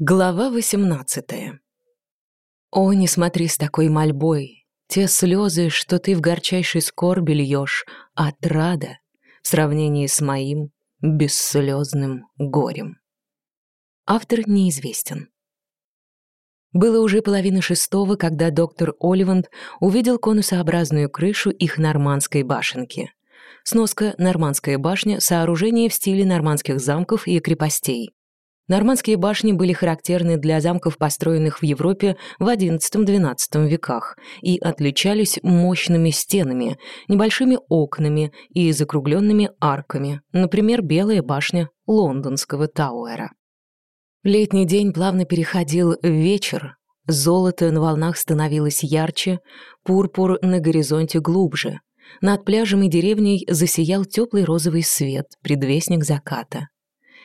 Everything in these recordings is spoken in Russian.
Глава 18 О, не смотри с такой мольбой, те слезы, что ты в горчайшей скорби льешь, отрада в сравнении с моим бесслезным горем. Автор неизвестен. Было уже половина шестого, когда доктор Оливанд увидел конусообразную крышу их нормандской башенки. Сноска «Нормандская башня» — сооружение в стиле нормандских замков и крепостей. Нормандские башни были характерны для замков, построенных в Европе в XI-XII веках, и отличались мощными стенами, небольшими окнами и закругленными арками, например, Белая башня лондонского Тауэра. Летний день плавно переходил в вечер, золото на волнах становилось ярче, пурпур на горизонте глубже. Над пляжем и деревней засиял теплый розовый свет, предвестник заката.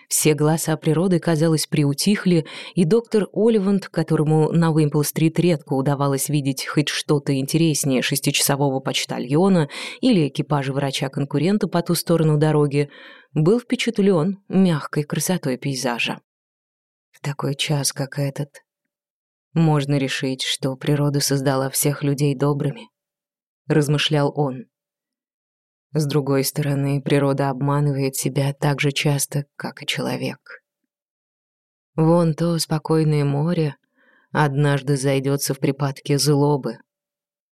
Все голоса природы, казалось, приутихли, и доктор Оливанд, которому на Уимпл-стрит редко удавалось видеть хоть что-то интереснее шестичасового почтальона или экипажа врача-конкурента по ту сторону дороги, был впечатлен мягкой красотой пейзажа. В такой час, как этот, можно решить, что природа создала всех людей добрыми, размышлял он. С другой стороны, природа обманывает себя так же часто, как и человек. Вон то спокойное море однажды зайдется в припадке злобы,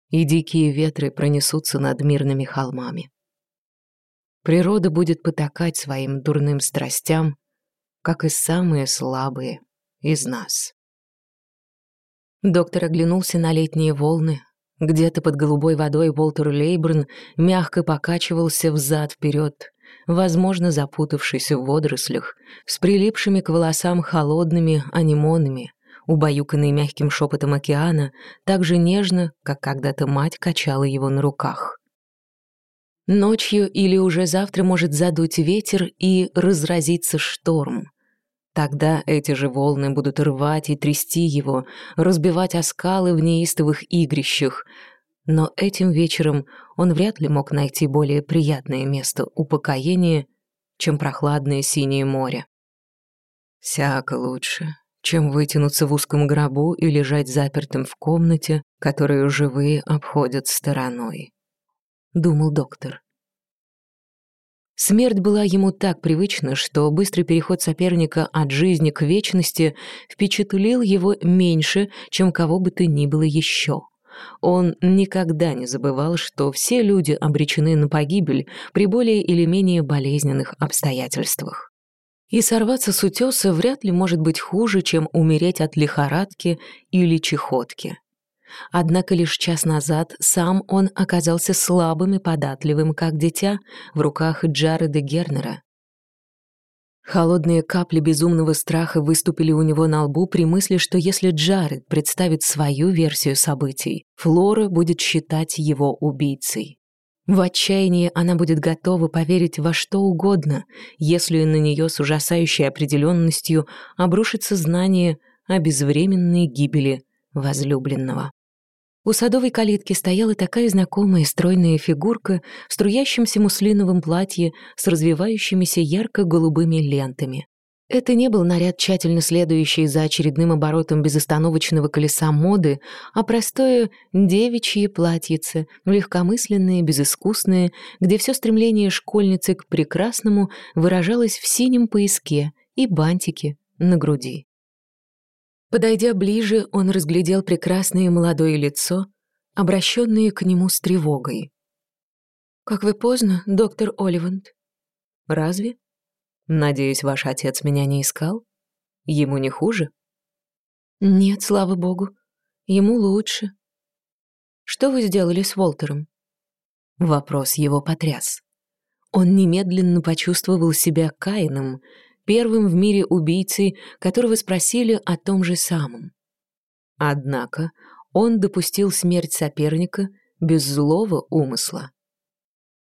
и дикие ветры пронесутся над мирными холмами. Природа будет потакать своим дурным страстям, как и самые слабые из нас. Доктор оглянулся на летние волны, где-то под голубой водой Уолтер Лейбрн мягко покачивался взад-вперед, возможно, запутавшись в водорослях, с прилипшими к волосам холодными анимонами, убаюканный мягким шепотом океана, так же нежно, как когда-то мать качала его на руках. Ночью или уже завтра может задуть ветер и разразиться шторм. Тогда эти же волны будут рвать и трясти его, разбивать о скалы в неистовых игрищах. Но этим вечером он вряд ли мог найти более приятное место упокоения, чем прохладное синее море. Всяко лучше, чем вытянуться в узком гробу и лежать запертым в комнате, которую живые обходят стороной. Думал доктор. Смерть была ему так привычна, что быстрый переход соперника от жизни к вечности впечатлил его меньше, чем кого бы то ни было еще. Он никогда не забывал, что все люди обречены на погибель при более или менее болезненных обстоятельствах. И сорваться с утеса вряд ли может быть хуже, чем умереть от лихорадки или чехотки. Однако лишь час назад сам он оказался слабым и податливым, как дитя, в руках Джареда Гернера. Холодные капли безумного страха выступили у него на лбу при мысли, что если Джаред представит свою версию событий, Флора будет считать его убийцей. В отчаянии она будет готова поверить во что угодно, если на нее с ужасающей определенностью обрушится знание о безвременной гибели возлюбленного. У садовой калитки стояла такая знакомая стройная фигурка в струящемся муслиновом платье с развивающимися ярко-голубыми лентами. Это не был наряд, тщательно следующий за очередным оборотом безостановочного колеса моды, а простое девичье платьице, легкомысленное, безыскусное, где все стремление школьницы к прекрасному выражалось в синем пояске и бантике на груди. Подойдя ближе, он разглядел прекрасное молодое лицо, обращенное к нему с тревогой. «Как вы поздно, доктор Оливанд». «Разве? Надеюсь, ваш отец меня не искал? Ему не хуже?» «Нет, слава богу. Ему лучше». «Что вы сделали с Волтером?» Вопрос его потряс. Он немедленно почувствовал себя Каином, первым в мире убийцей, которого спросили о том же самом. Однако он допустил смерть соперника без злого умысла.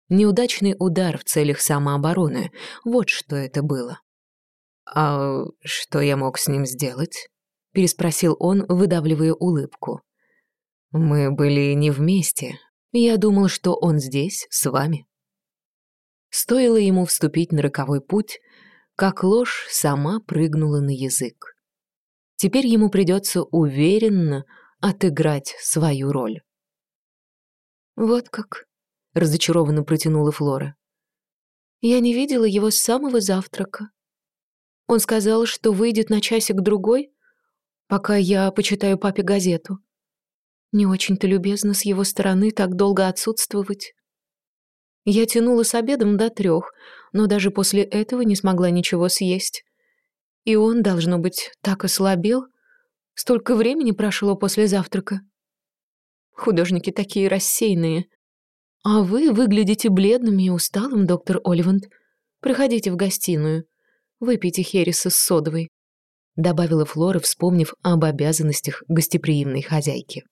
Неудачный удар в целях самообороны — вот что это было. «А что я мог с ним сделать?» — переспросил он, выдавливая улыбку. «Мы были не вместе. Я думал, что он здесь, с вами». Стоило ему вступить на роковой путь, как ложь сама прыгнула на язык. Теперь ему придется уверенно отыграть свою роль. «Вот как», — разочарованно протянула Флора. «Я не видела его с самого завтрака. Он сказал, что выйдет на часик-другой, пока я почитаю папе газету. Не очень-то любезно с его стороны так долго отсутствовать. Я тянула с обедом до трех, но даже после этого не смогла ничего съесть. И он, должно быть, так ослабел. Столько времени прошло после завтрака. Художники такие рассеянные. А вы выглядите бледным и усталым, доктор Оливанд. Проходите в гостиную. Выпейте хереса с содовой», — добавила Флора, вспомнив об обязанностях гостеприимной хозяйки.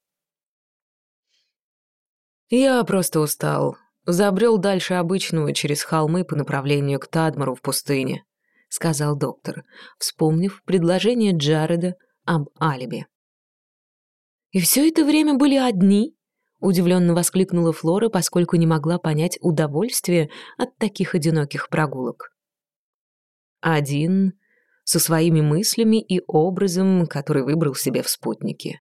«Я просто устал. Забрел дальше обычную через холмы по направлению к Тадмору в пустыне», — сказал доктор, вспомнив предложение Джареда об алиби. «И все это время были одни?» — удивленно воскликнула Флора, поскольку не могла понять удовольствие от таких одиноких прогулок. «Один со своими мыслями и образом, который выбрал себе в спутнике.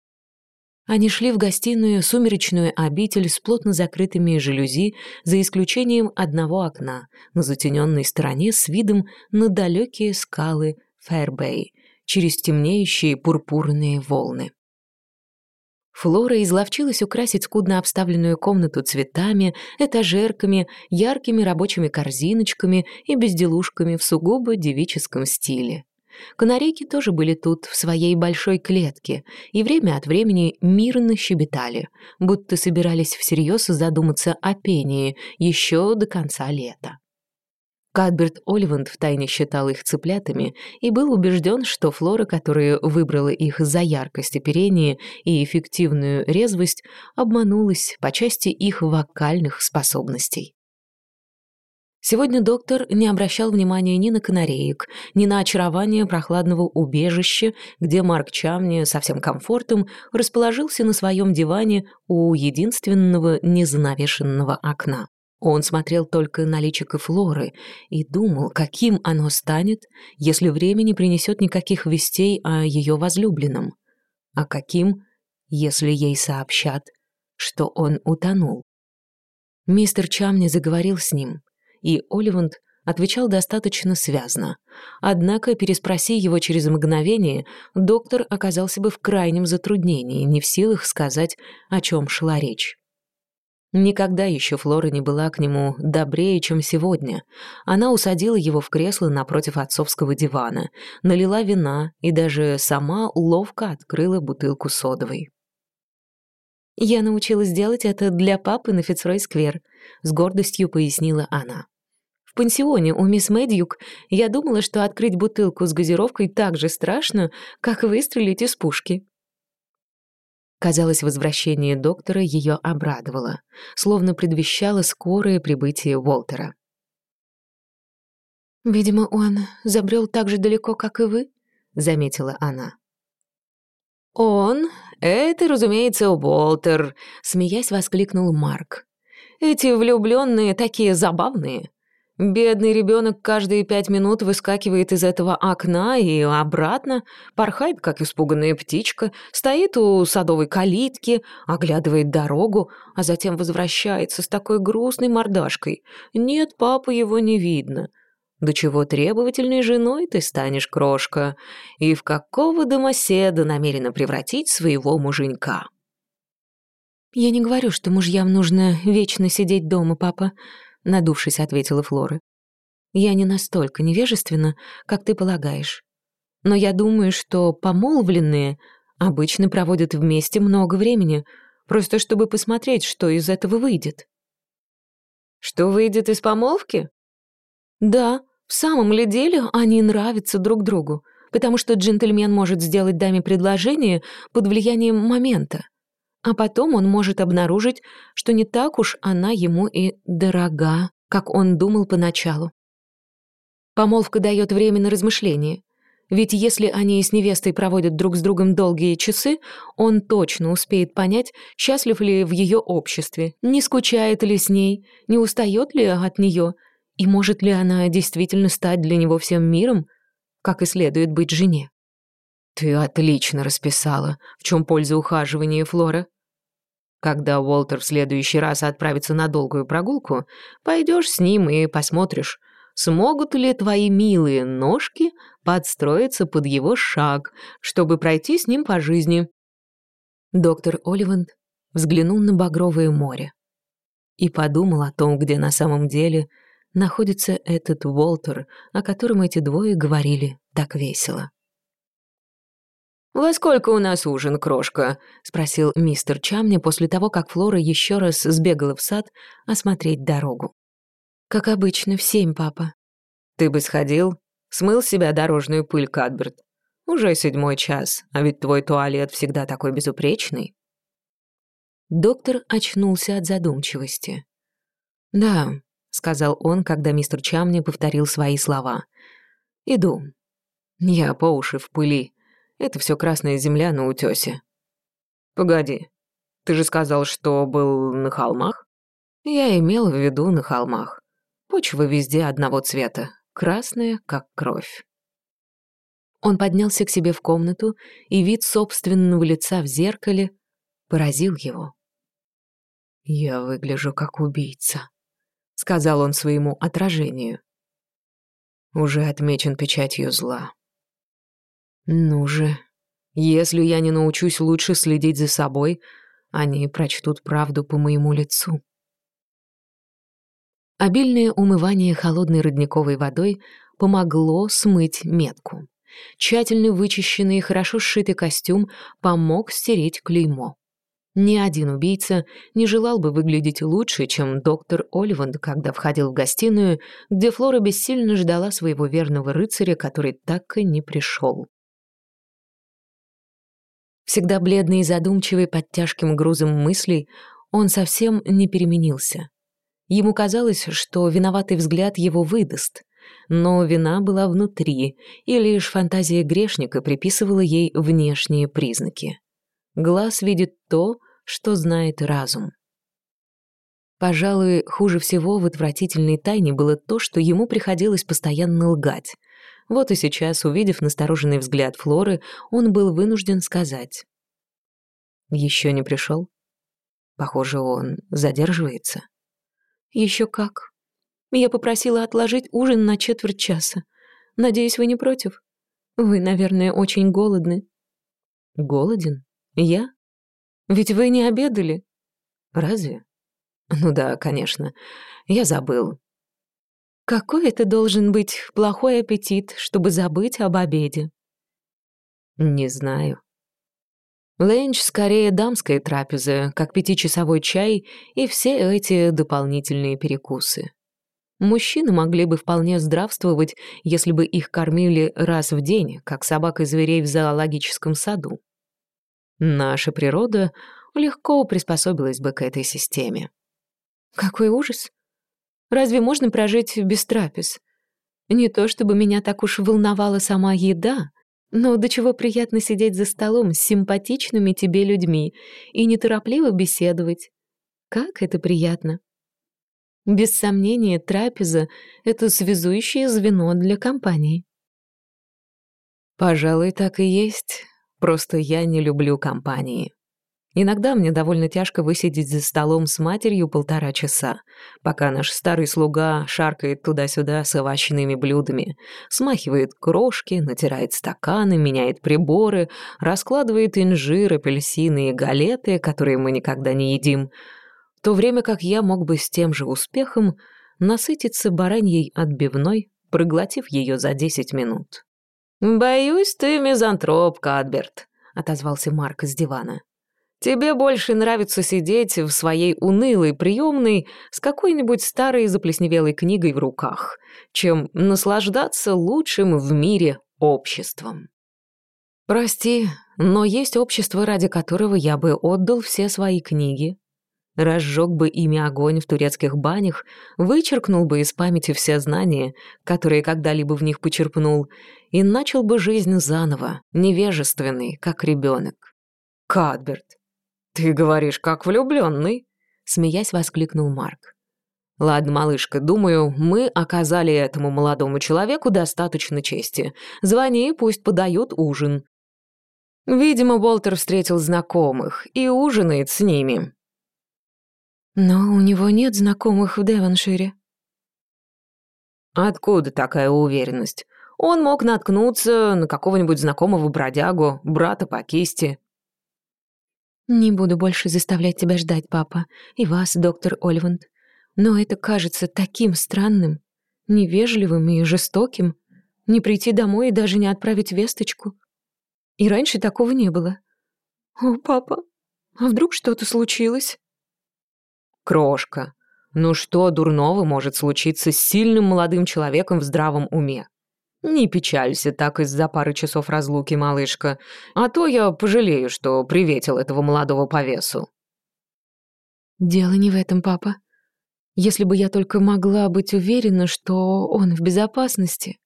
Они шли в гостиную сумеречную обитель с плотно закрытыми жалюзи, за исключением одного окна, на затененной стороне с видом на далекие скалы Фэрбэй, через темнеющие пурпурные волны. Флора изловчилась украсить скудно обставленную комнату цветами, этажерками, яркими рабочими корзиночками и безделушками в сугубо девическом стиле. Канарейки тоже были тут, в своей большой клетке, и время от времени мирно щебетали, будто собирались всерьез задуматься о пении еще до конца лета. Кадберт Оливанд втайне считал их цыплятами и был убежден, что флора, которая выбрала их за яркость оперения и эффективную резвость, обманулась по части их вокальных способностей. Сегодня доктор не обращал внимания ни на канареек, ни на очарование прохладного убежища, где Марк Чамни со всем комфортом расположился на своем диване у единственного незанавешенного окна. Он смотрел только на личико Флоры и думал, каким оно станет, если время не принесет никаких вестей о ее возлюбленном, а каким, если ей сообщат, что он утонул. Мистер Чамни заговорил с ним, и Оливанд отвечал достаточно связно. Однако, переспроси его через мгновение, доктор оказался бы в крайнем затруднении, не в силах сказать, о чем шла речь. Никогда еще Флора не была к нему добрее, чем сегодня. Она усадила его в кресло напротив отцовского дивана, налила вина и даже сама ловко открыла бутылку содовой. «Я научилась делать это для папы на Фицрой-сквер», — с гордостью пояснила она. В пансионе у мисс Мэдьюк я думала, что открыть бутылку с газировкой так же страшно, как выстрелить из пушки. Казалось, возвращение доктора ее обрадовало, словно предвещало скорое прибытие Уолтера. «Видимо, он забрел так же далеко, как и вы», — заметила она. «Он? Это, разумеется, Уолтер», — смеясь воскликнул Марк. «Эти влюбленные такие забавные. Бедный ребенок каждые пять минут выскакивает из этого окна и обратно, порхает, как испуганная птичка, стоит у садовой калитки, оглядывает дорогу, а затем возвращается с такой грустной мордашкой. Нет, папы его не видно. До чего требовательной женой ты станешь, крошка, и в какого домоседа намерена превратить своего муженька? «Я не говорю, что мужьям нужно вечно сидеть дома, папа», — надувшись, ответила Флора. «Я не настолько невежественна, как ты полагаешь. Но я думаю, что помолвленные обычно проводят вместе много времени, просто чтобы посмотреть, что из этого выйдет». «Что выйдет из помолвки?» «Да, в самом ли деле они нравятся друг другу, потому что джентльмен может сделать даме предложение под влиянием момента. А потом он может обнаружить, что не так уж она ему и дорога, как он думал поначалу. Помолвка дает время на размышление. Ведь если они с невестой проводят друг с другом долгие часы, он точно успеет понять, счастлив ли в ее обществе, не скучает ли с ней, не устает ли от нее, и может ли она действительно стать для него всем миром, как и следует быть жене. «Ты отлично расписала. В чем польза ухаживания, Флора?» Когда Уолтер в следующий раз отправится на долгую прогулку, пойдешь с ним и посмотришь, смогут ли твои милые ножки подстроиться под его шаг, чтобы пройти с ним по жизни. Доктор Оливанд взглянул на багровое море и подумал о том, где на самом деле находится этот Уолтер, о котором эти двое говорили так весело. «Во сколько у нас ужин, крошка?» — спросил мистер Чамни после того, как Флора еще раз сбегала в сад осмотреть дорогу. «Как обычно, в семь, папа». «Ты бы сходил? Смыл себя дорожную пыль, Кадберт? Уже седьмой час, а ведь твой туалет всегда такой безупречный». Доктор очнулся от задумчивости. «Да», — сказал он, когда мистер Чамни повторил свои слова. «Иду. Я по уши в пыли. Это все красная земля на утёсе. Погоди, ты же сказал, что был на холмах? Я имел в виду на холмах. Почва везде одного цвета, красная, как кровь. Он поднялся к себе в комнату, и вид собственного лица в зеркале поразил его. «Я выгляжу как убийца», — сказал он своему отражению. Уже отмечен печатью зла. Ну же, если я не научусь лучше следить за собой, они прочтут правду по моему лицу. Обильное умывание холодной родниковой водой помогло смыть метку. Тщательно вычищенный и хорошо сшитый костюм помог стереть клеймо. Ни один убийца не желал бы выглядеть лучше, чем доктор Оливанд, когда входил в гостиную, где Флора бессильно ждала своего верного рыцаря, который так и не пришел. Всегда бледный и задумчивый под тяжким грузом мыслей, он совсем не переменился. Ему казалось, что виноватый взгляд его выдаст, но вина была внутри, и лишь фантазия грешника приписывала ей внешние признаки. Глаз видит то, что знает разум. Пожалуй, хуже всего в отвратительной тайне было то, что ему приходилось постоянно лгать — вот и сейчас, увидев настороженный взгляд Флоры, он был вынужден сказать. «Еще не пришел? Похоже, он задерживается». Еще как. Я попросила отложить ужин на четверть часа. Надеюсь, вы не против? Вы, наверное, очень голодны». «Голоден? Я? Ведь вы не обедали». «Разве? Ну да, конечно. Я забыл. Какой это должен быть плохой аппетит, чтобы забыть об обеде? Не знаю. Ленч скорее дамская трапеза, как пятичасовой чай и все эти дополнительные перекусы. Мужчины могли бы вполне здравствовать, если бы их кормили раз в день, как собак и зверей в зоологическом саду. Наша природа легко приспособилась бы к этой системе. Какой ужас! Разве можно прожить без трапез? Не то чтобы меня так уж волновала сама еда, но до чего приятно сидеть за столом с симпатичными тебе людьми и неторопливо беседовать. Как это приятно. Без сомнения, трапеза — это связующее звено для компании. Пожалуй, так и есть. Просто я не люблю компании. Иногда мне довольно тяжко высидеть за столом с матерью полтора часа, пока наш старый слуга шаркает туда-сюда с овощными блюдами, смахивает крошки, натирает стаканы, меняет приборы, раскладывает инжир, апельсины и галеты, которые мы никогда не едим, в то время как я мог бы с тем же успехом насытиться бараньей отбивной, проглотив ее за десять минут. «Боюсь, ты мизантроп, Кадберт», — отозвался Марк с дивана. Тебе больше нравится сидеть в своей унылой приемной с какой-нибудь старой заплесневелой книгой в руках, чем наслаждаться лучшим в мире обществом. Прости, но есть общество, ради которого я бы отдал все свои книги. Разжег бы ими огонь в турецких банях, вычеркнул бы из памяти все знания, которые когда-либо в них почерпнул, и начал бы жизнь заново, невежественный, как ребенок. Кадберт, «Ты говоришь, как влюбленный», — смеясь воскликнул Марк. «Ладно, малышка, думаю, мы оказали этому молодому человеку достаточно чести. Звони, пусть подают ужин». Видимо, Болтер встретил знакомых и ужинает с ними. Но у него нет знакомых в Девоншире. Откуда такая уверенность? Он мог наткнуться на какого-нибудь знакомого бродягу, брата по кисти. «Не буду больше заставлять тебя ждать, папа, и вас, доктор Оливанд. Но это кажется таким странным, невежливым и жестоким. Не прийти домой и даже не отправить весточку. И раньше такого не было. О, папа, а вдруг что-то случилось?» «Крошка, ну что дурного может случиться с сильным молодым человеком в здравом уме? Не печалься так из-за пары часов разлуки, малышка, а то я пожалею, что приветил этого молодого повесу». «Дело не в этом, папа. Если бы я только могла быть уверена, что он в безопасности».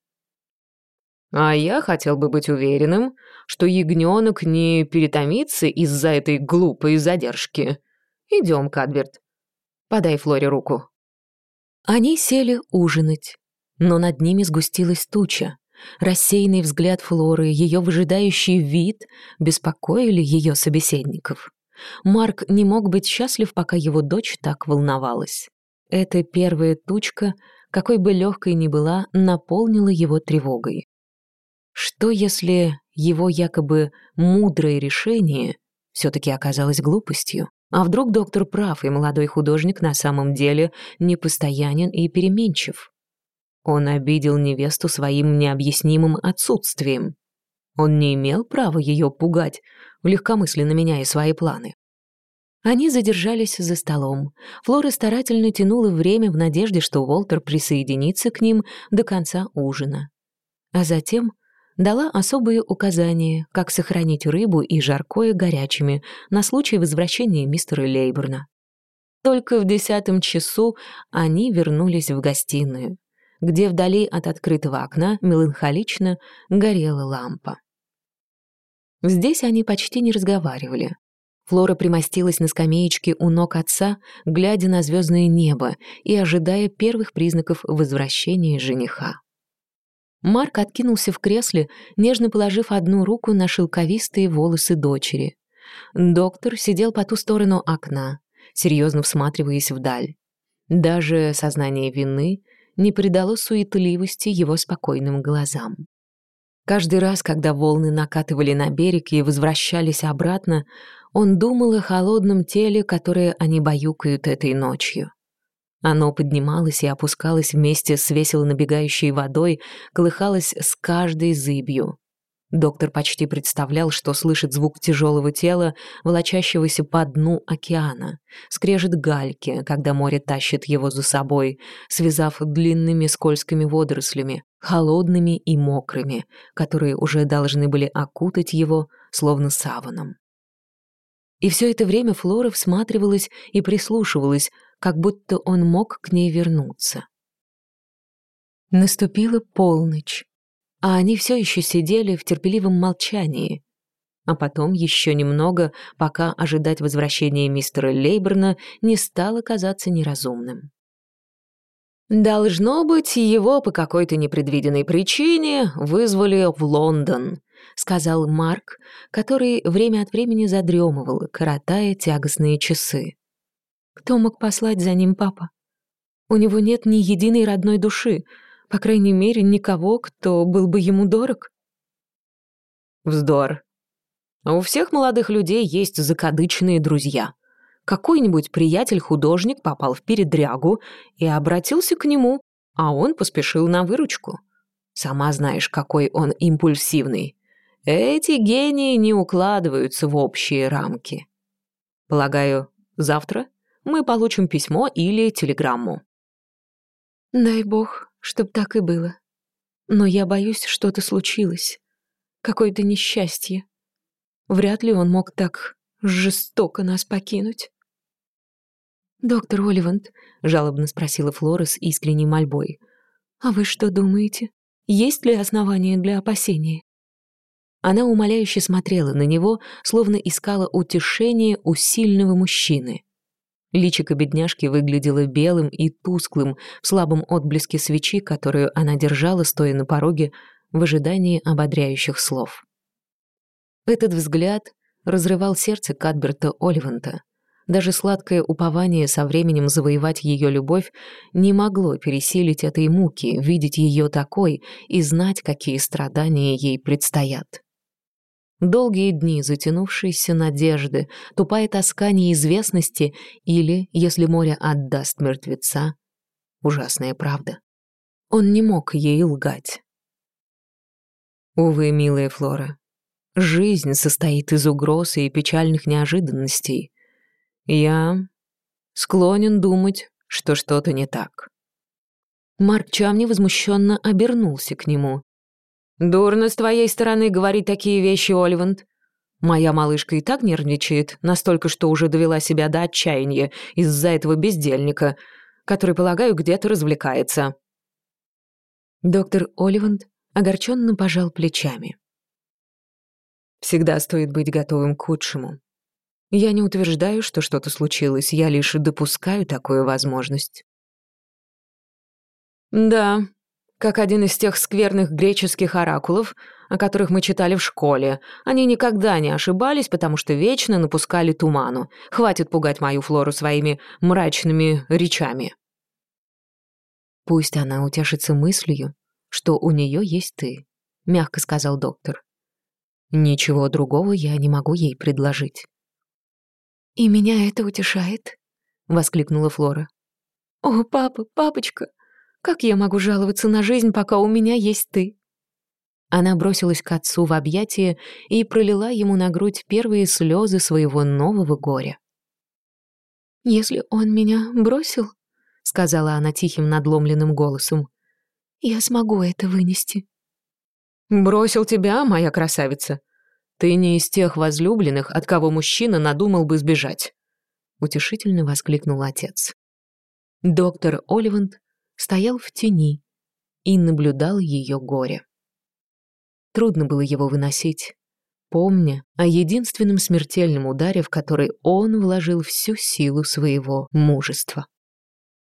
«А я хотел бы быть уверенным, что ягненок не перетомится из-за этой глупой задержки. Идем, Кадберт, Подай Флоре руку». Они сели ужинать, но над ними сгустилась туча. Рассеянный взгляд Флоры, ее выжидающий вид беспокоили ее собеседников. Марк не мог быть счастлив, пока его дочь так волновалась. Эта первая тучка, какой бы легкой ни была, наполнила его тревогой. Что если его якобы мудрое решение все-таки оказалось глупостью? А вдруг доктор прав, и молодой художник на самом деле непостоянен и переменчив? Он обидел невесту своим необъяснимым отсутствием. Он не имел права ее пугать, легкомысленно меняя свои планы. Они задержались за столом. Флора старательно тянула время в надежде, что Уолтер присоединится к ним до конца ужина. А затем дала особые указания, как сохранить рыбу и жаркое горячими на случай возвращения мистера Лейберна. Только в десятом часу они вернулись в гостиную, где вдали от открытого окна меланхолично горела лампа. Здесь они почти не разговаривали. Флора примостилась на скамеечке у ног отца, глядя на звездное небо и ожидая первых признаков возвращения жениха. Марк откинулся в кресле, нежно положив одну руку на шелковистые волосы дочери. Доктор сидел по ту сторону окна, серьезно всматриваясь вдаль. Даже сознание вины не придало суетливости его спокойным глазам. Каждый раз, когда волны накатывали на берег и возвращались обратно, он думал о холодном теле, которое они баюкают этой ночью. Оно поднималось и опускалось вместе с весело набегающей водой, колыхалось с каждой зыбью. Доктор почти представлял, что слышит звук тяжелого тела, волочащегося по дну океана, скрежет гальки, когда море тащит его за собой, связав длинными скользкими водорослями, холодными и мокрыми, которые уже должны были окутать его, словно саваном. И все это время Флора всматривалась и прислушивалась, как будто он мог к ней вернуться. Наступила полночь, а они все еще сидели в терпеливом молчании. А потом еще немного, пока ожидать возвращения мистера Лейберна не стало казаться неразумным. «Должно быть, его по какой-то непредвиденной причине вызвали в Лондон», — сказал Марк, который время от времени задремывал, коротая тягостные часы. Кто мог послать за ним папа? У него нет ни единой родной души, по крайней мере, никого, кто был бы ему дорог. Вздор. У всех молодых людей есть закадычные друзья. Какой-нибудь приятель-художник попал в передрягу и обратился к нему, а он поспешил на выручку. Сама знаешь, какой он импульсивный. Эти гении не укладываются в общие рамки. Полагаю, завтра мы получим письмо или телеграмму. Дай бог, чтоб так и было. Но я боюсь, что-то случилось. Какое-то несчастье. Вряд ли он мог так жестоко нас покинуть. «Доктор Оливанд», — жалобно спросила Флора с искренней мольбой, «а вы что думаете? Есть ли основания для опасения?» Она умоляюще смотрела на него, словно искала утешение у сильного мужчины. Личико бедняжки выглядело белым и тусклым в слабом отблеске свечи, которую она держала, стоя на пороге, в ожидании ободряющих слов. Этот взгляд разрывал сердце Кадберта Оливанта. Даже сладкое упование со временем завоевать ее любовь не могло пересилить этой муки, видеть ее такой и знать, какие страдания ей предстоят. Долгие дни затянувшиеся надежды, тупая тоска неизвестности или, если море отдаст мертвеца, ужасная правда. Он не мог ей лгать. Увы, милая Флора, жизнь состоит из угроз и печальных неожиданностей. Я склонен думать, что что-то не так. Марк Чамни возмущенно обернулся к нему. «Дурно с твоей стороны говорить такие вещи, Оливанд. Моя малышка и так нервничает, настолько, что уже довела себя до отчаяния из-за этого бездельника, который, полагаю, где-то развлекается». Доктор Оливанд огорченно пожал плечами. «Всегда стоит быть готовым к худшему. Я не утверждаю, что что-то случилось, я лишь допускаю такую возможность». «Да, как один из тех скверных греческих оракулов, о которых мы читали в школе. Они никогда не ошибались, потому что вечно напускали туману. Хватит пугать мою Флору своими мрачными речами. «Пусть она утешится мыслью, что у нее есть ты», — мягко сказал доктор. «Ничего другого я не могу ей предложить». «И меня это утешает?» — воскликнула Флора. «О, папа, папочка, как я могу жаловаться на жизнь, пока у меня есть ты?» Она бросилась к отцу в объятия и пролила ему на грудь первые слезы своего нового горя. «Если он меня бросил, — сказала она тихим надломленным голосом, — я смогу это вынести». «Бросил тебя, моя красавица? Ты не из тех возлюбленных, от кого мужчина надумал бы сбежать», — утешительно воскликнул отец. Доктор Оливанд стоял в тени и наблюдал ее горе. Трудно было его выносить, помня о единственном смертельном ударе, в который он вложил всю силу своего мужества.